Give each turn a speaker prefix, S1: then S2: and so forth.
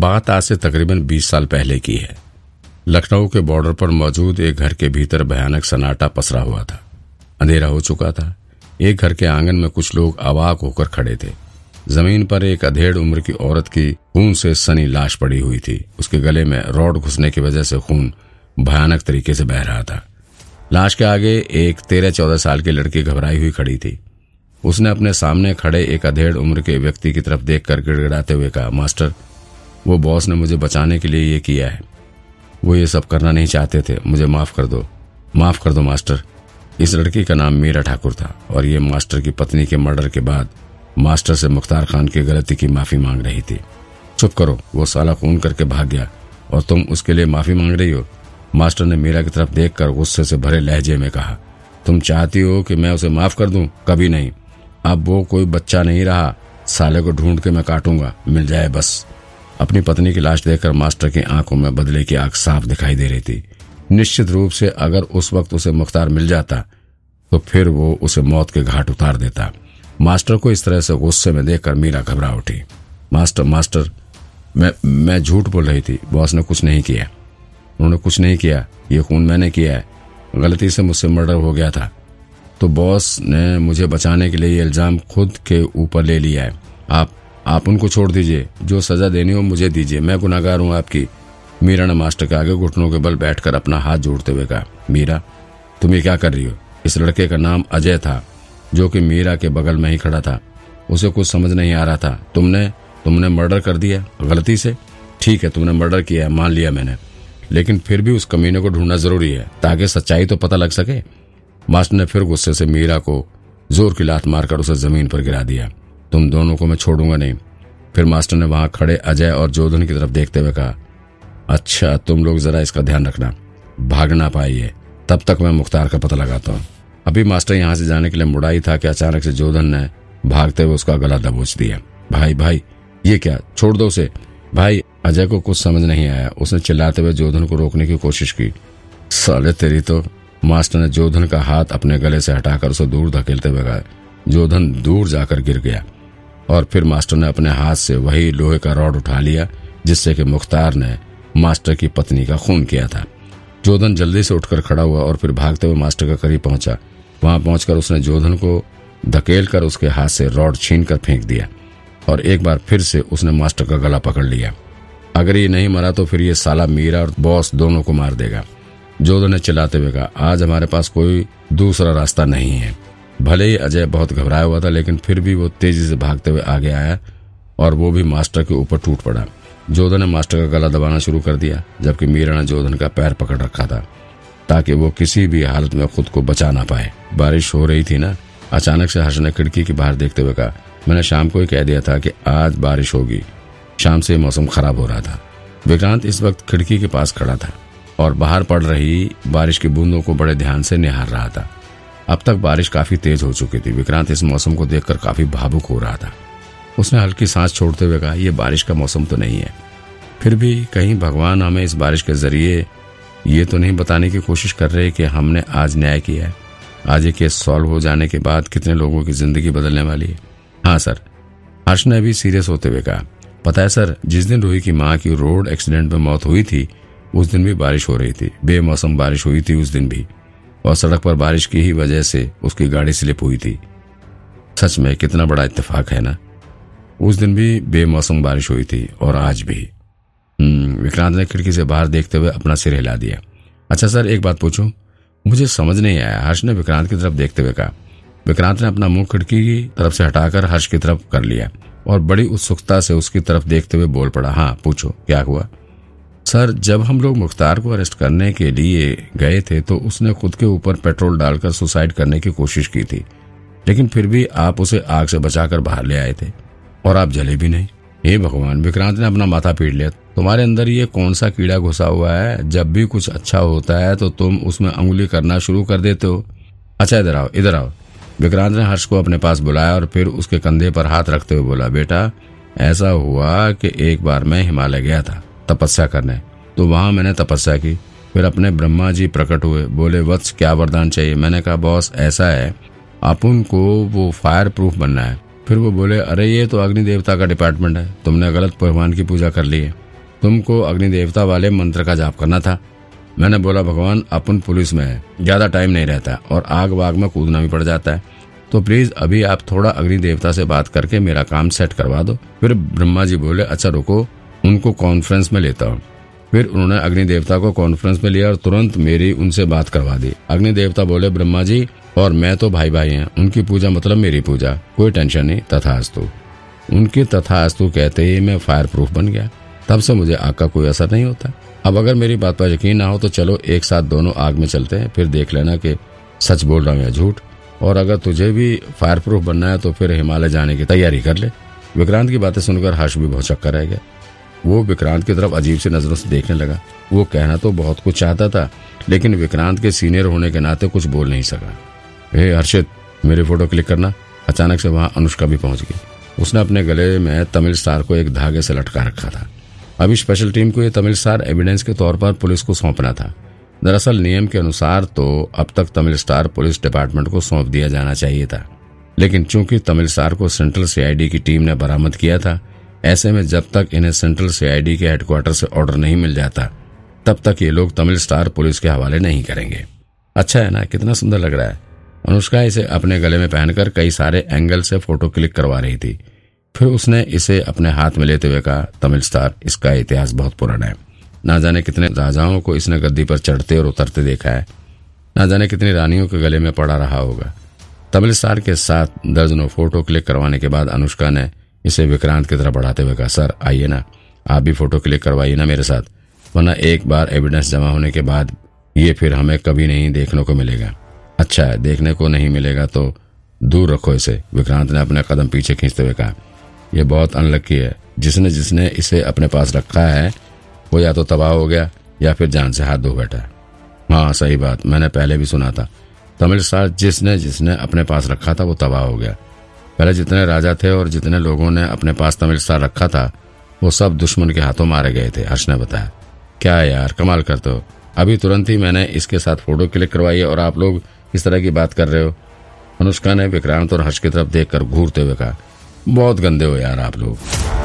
S1: बात आज से तकरीबन 20 साल पहले की है। लखनऊ के बॉर्डर पर मौजूद एक घर के भीतर भयानक सन्नाटा पसरा हुआ था। अंधेरा हो चुका था। एक घर के आँगन में कुछ लोग अवाक होकर खड़े थे। ज़मीन पर एक अधेड़ उम्र की औरत की खून से सनी लाश पड़ी हुई थी। उसके गले में रॉड घुसने की वजह से खून भयानक तरीके से बह रहा था। लाश के आगे एक तेरह चौदह साल की लड़की घबराई हुई खड़ी थी। उसने अपने सामने खड़े एक अधेड़ उम्र के व्यक्ति की तरफ़ देखकर गिड़गिड़ाते हुए कहा, मास्टर वो बॉस ने मुझे बचाने के लिए ये किया है। वो ये सब करना नहीं चाहते थे। मुझे माफ़ कर दो। माफ़ कर दो, मास्टर। इस लड़की का नाम मीरा ठाकुर था और ये मास्टर की पत्नी के मर्डर के बाद मास्टर से मुख्तार खान की गलती की माफ़ी मांग रही थी। चुप करो, वो साला खून करके भाग गया और तुम उसके लिए माफ़ी मांग रही हो? मास्टर ने मीरा की तरफ़ देखकर गुस्से से भरे लहजे में कहा, तुम चाहती हो कि मैं उसे माफ़ कर दूँ? कभी नहीं। अब वो कोई बच्चा नहीं रहा। साले को ढूंढ के मैं काटूँगा। मिल जाए बस। अपनी पत्नी की लाश देखकर मास्टर की आँखों में बदले की आँख साफ़ दिखाई दे रही थी। निश्चित रूप से अगर उस वक्त उसे मुख्तार मिल जाता तो फिर वो उसे मौत के घाट उतार देता। मास्टर को इस तरह से गुस्से में देखकर मीरा घबरा उठी। मास्टर मास्टर, मैं मैं झूठ बोल रही थी। बॉस ने कुछ नहीं किया। उन्होंने कुछ नहीं किया। ये खून मैंने किया है। गलती से मुझसे मर्डर हो गया था। तो बॉस ने मुझे बचाने के लिए ये इल्ज़ाम खुद के ऊपर ले लिया है। आप आप उनको छोड़ दीजिए। जो सजा देनी हो मुझे दीजिए। मैं गुनागार हूँ आपकी। मीरा ने मास्टर के आगे घुटनों के बल बैठकर अपना हाथ जोड़ते हुए कहा, मीरा, तुम ये क्या कर रही हो? इस लड़के का नाम अजय था, जो कि मीरा के बगल में ही खड़ा था। उसे कुछ समझ नहीं आ रहा था। तुमने तुमने मर्डर कर दिया गलती से? ठीक है, तुमने मर्डर किया है, मान लिया मैंने। लेकिन फिर भी उस कमीने को ढूंढना ज़रूरी है, ताकि सच्चाई तो पता लग सके। मास्टर ने फिर गुस्से से मीरा को ज़ोर की लात मारकर उसे ज़मीन पर गिरा दिया। तुम दोनों को मैं छोड़ूँगा नहीं। फिर मास्टर ने वहाँ खड़े अजय और जोधन की तरफ़ देखते हुए कहा अच्छा तुम लोग जरा इसका ध्यान रखना। भाग ना पाइए। तब तक मैं मुख्तार का पता लगाता हूँ। अभी मास्टर यहाँ से जाने के लिए मुड़ाई था कि अचानक से जोधन ने भागते हुए उसका गला दबोच दिया। भाई भाई, ये क्या? छोड़ दो उसे। भाई, अजय को कुछ समझ नहीं आया। उसने चिल्लाते हुए जोधन को रोकने की कोशिश की। साले तेरी तो। मास्टर ने जोधन का हाथ अपने गले से हटाकर उसे दूर धकेलते हुए कहा। जोधन दूर जाकर गिर गया। और फिर मास्टर ने अपने हाथ से वही लोहे का रॉड उठा लिया, जिससे कि मुख्तार ने मास्टर की पत्नी का खून किया था। जोधन जल्दी से उठकर खड़ा हुआ और फिर भागते हुए मास्टर के करीब पहुँचा। वहाँ पहुंचकर उसने जोधन को धकेल कर उसके हाथ से रॉड छीन कर फेंक दिया और एक बार फिर से उसने मास्टर का गला पकड़ लिया। अगर ये नहीं मरा तो फिर ये साला मीरा और बॉस दोनों को मार देगा। जोधन ने चिल्लाते हुए कहा, आज हमारे पास कोई दूसरा रास्ता नहीं है। भले ही अजय बहुत घबराया हुआ था, लेकिन फिर भी वो तेज़ी से भागते हुए आगे आया और वो भी मास्टर के ऊपर टूट पड़ा। जोधन ने मास्टर का गला दबाना शुरू कर दिया, जबकि मीरा ने जोधन का पैर पकड़ रखा था, ताकि वो किसी भी हालत में खुद को बचा ना पाए। बारिश हो रही थी ना? अचानक से हर्ष ने खिड़की के बाहर देखते हुए कहा, मैंने शाम को ही कह दिया था कि आज बारिश होगी। शाम से मौसम खराब हो रहा था। विक्रांत इस वक्त खिड़की के पास खड़ा था और बाहर पड़ रही बारिश की बूंदों को बड़े ध्यान से निहार रहा था। अब तक बारिश काफ़ी तेज हो चुकी थी। विक्रांत इस मौसम को देखकर काफ़ी भावुक हो रहा था। उसने हल्की सांस छोड़ते हुए कहा यह बारिश का मौसम तो नहीं है। फिर भी कहीं भगवान हमें इस बारिश के ज़रिए ये तो नहीं बताने की कोशिश कर रहे कि हमने आज न्याय किया है। आज ये केस सॉल्व हो जाने के बाद कितने लोगों की ज़िंदगी बदलने वाली है? हाँ सर। हर्ष ने भी सीरियस होते हुए कहा, पता है, सर, जिस दिन रूही की माँ की रोड एक्सीडेंट में मौत हुई थी, उस दिन भी बारिश हो रही थी। बेमौसम बारिश हुई थी उस दिन भी। और सड़क पर बारिश की ही वजह से उसकी गाड़ी स्लिप हुई थी। सच में कितना बड़ा इत्तेफाक है ना? उस दिन भी बेमौसम बारिश हुई थी और आज भी। विक्रांत ने खिड़की से बाहर देखते हुए अपना सिर हिला दिया। अच्छा सर, एक बात पूछूँ? मुझे समझ नहीं आया। हर्ष ने विक्रांत की तरफ़ देखते हुए कहा। विक्रांत ने अपना मुँह खिड़की की तरफ़ से हटाकर हर्ष की तरफ़ कर लिया और बड़ी उत्सुकता से उसकी तरफ़ देखते हुए बोल पड़ा हाँ पूछो, क्या हुआ? सर, जब हम लोग मुख्तार को अरेस्ट करने के लिए गए थे तो उसने खुद के ऊपर पेट्रोल डालकर सुसाइड करने की कोशिश की थी। लेकिन फिर भी आप उसे आग से बचाकर बाहर ले आए थे, और आप जले भी नहीं। हे भगवान, विक्रांत ने अपना माथा पीट लिया। तुम्हारे अंदर ये कौन सा कीड़ा घुसा हुआ है? जब भी कुछ अच्छा होता है तो तुम उसमें अंगुली करना शुरू कर देते हो। अच्छा इधर आओ इधर आओ। विक्रांत ने हर्ष को अपने पास बुलाया और फिर उसके कंधे पर हाथ रखते हुए बोला, बेटा, ऐसा हुआ कि एक बार मैं हिमालय गया था। तपस्या करने। तो वहाँ मैंने तपस्या की। फिर अपने ब्रह्मा जी प्रकट हुए। बोले, वत्स, क्या वरदान चाहिए? मैंने कहा, बॉस, ऐसा है अपन को वो फायर प्रूफ बनना है। फिर वो बोले, अरे, ये तो अग्नि देवता का डिपार्टमेंट है। तुमने गलत भगवान की पूजा कर ली है। तुमको अग्नि देवता वाले मंत्र का जाप करना था। मैंने बोला, भगवान, अपन पुलिस में है। ज़्यादा टाइम नहीं रहता और आग वाग में कूदना भी पड़ जाता है। तो प्लीज़ अभी आप थोड़ा अग्नि देवता से बात करके मेरा काम सेट करवा दो। फिर ब्रह्मा जी बोले अच्छा रुको। उनको कॉन्फ्रेंस में लेता। फिर उन्होंने अग्नि देवता को कॉन्फ्रेंस में लिया और तुरंत मेरी उनसे बात करवा दी। अग्नि देवता बोले, ब्रह्मा जी, और मैं तो भाई भाई हैं। उनकी पूजा मतलब मेरी पूजा। कोई टेंशन नहीं, तथास्तु। उनके तथास्तु कहते ही मैं फायर प्रूफ बन गया। तब से मुझे आग का कोई असर नहीं होता। अब अगर मेरी बात पर यकीन ना हो तो चलो एक साथ दोनों आग में चलते हैं। फिर देख लेना कि सच बोल रहा हूँ या झूठ। और अगर तुझे भी फायर प्रूफ बनना है तो फिर हिमालय जाने की तैयारी कर ले। विक्रांत की बातें सुनकर हर्ष भी बहुत चक्कर रह गया। वो विक्रांत की तरफ़ अजीब सी नज़रों से देखने लगा। वो कहना तो बहुत कुछ चाहता था, लेकिन विक्रांत के सीनियर होने के नाते कुछ बोल नहीं सका। हे हर्षित, मेरी फ़ोटो क्लिक करना। अचानक से वहाँ अनुष्का भी पहुँच गई। उसने अपने गले में तमिल स्टार को एक धागे से लटका रखा था। अभी स्पेशल टीम को यह तमिल स्टार एविडेंस के तौर पर पुलिस को सौंपना था। दरअसल नियम के अनुसार तो अब तक तमिल स्टार पुलिस डिपार्टमेंट को सौंप दिया जाना चाहिए था। लेकिन चूँकि तमिल स्टार को सेंट्रल सीआईडी की टीम ने बरामद किया था ऐसे में जब तक इन्हें सेंट्रल सीआईडी के हेडक्वार्टर से ऑर्डर नहीं मिल जाता, तब तक ये लोग तमिल स्टार पुलिस के हवाले नहीं करेंगे। अच्छा है ना? कितना सुंदर लग रहा है। अनुष्का इसे अपने गले में पहनकर कई सारे एंगल से फ़ोटो क्लिक करवा रही थी। फिर उसने इसे अपने हाथ में लेते हुए कहा, तमिल स्टार, इसका इतिहास बहुत पुराना है। ना जाने कितने राजाओं को इसने गद्दी पर चढ़ते और उतरते देखा है। ना जाने कितनी रानियों के गले में पड़ा रहा होगा। तमिल स्टार के साथ दर्जनों फ़ोटो क्लिक करवाने के बाद अनुष्का ने इसे विक्रांत की तरफ़ बढ़ाते हुए कहा, सर, आइए ना। आप भी फ़ोटो क्लिक करवाइए ना मेरे साथ, वरना एक बार एविडेंस जमा होने के बाद ये फिर हमें कभी नहीं देखने को मिलेगा। अच्छा है, देखने को नहीं मिलेगा तो दूर रखो इसे, विक्रांत ने अपने कदम पीछे खींचते हुए कहा। यह बहुत अनलक्की है। जिसने जिसने इसे अपने पास रखा है, वो या तो तबाह हो गया या फिर जान से हाथ धो बैठा है। हाँ सही बात, मैंने पहले भी सुना था। तमिल स्टार जिसने जिसने अपने पास रखा था, वो तबाह हो गया। पहले जितने राजा थे और जितने लोगों ने अपने पास तमिल स्टार रखा था, वो सब दुश्मन के हाथों मारे गए थे, हर्ष ने बताया। क्या यार, कमाल कर दो अभी तुरंत ही मैंने इसके साथ फ़ोटो क्लिक करवाई है और आप लोग इस तरह की बात कर रहे हो। अनुष्का ने विक्रांत और हर्ष की तरफ़ देखकर घूरते हुए कहा, बहुत गंदे हो यार आप लोग।